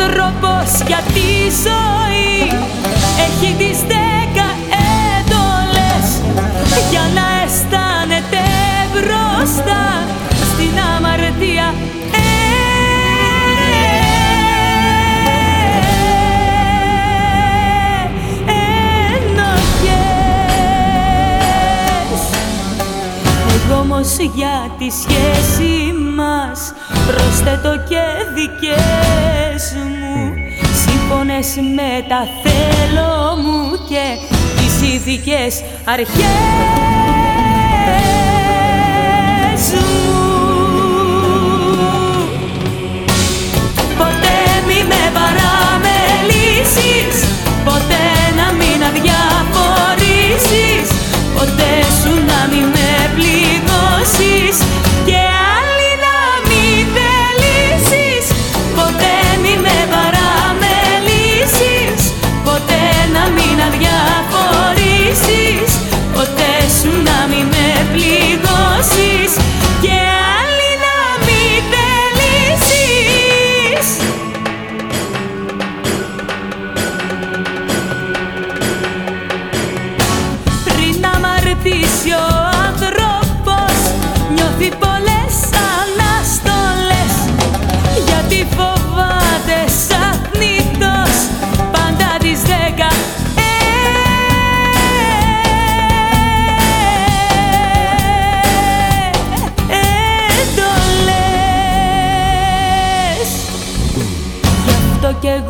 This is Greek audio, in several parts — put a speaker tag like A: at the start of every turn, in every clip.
A: άνθρωπος για τη ζωή. Έχει τις δέκα έντολες Για να αισθάνεται μπροστά Στην αμαρτία. Όμως για τη σχέση μας Πρόσθετο και δικές μου. Σύμφωνες με τα θέλω μου και τις ειδικές αρχές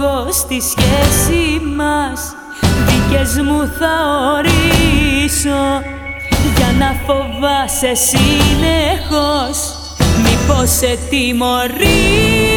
A: κι εγώ στη σχέση μας. Δικές μου θα ορίσω Για να φοβάσαι συνεχώς. Μήπως σε τιμωρήσω;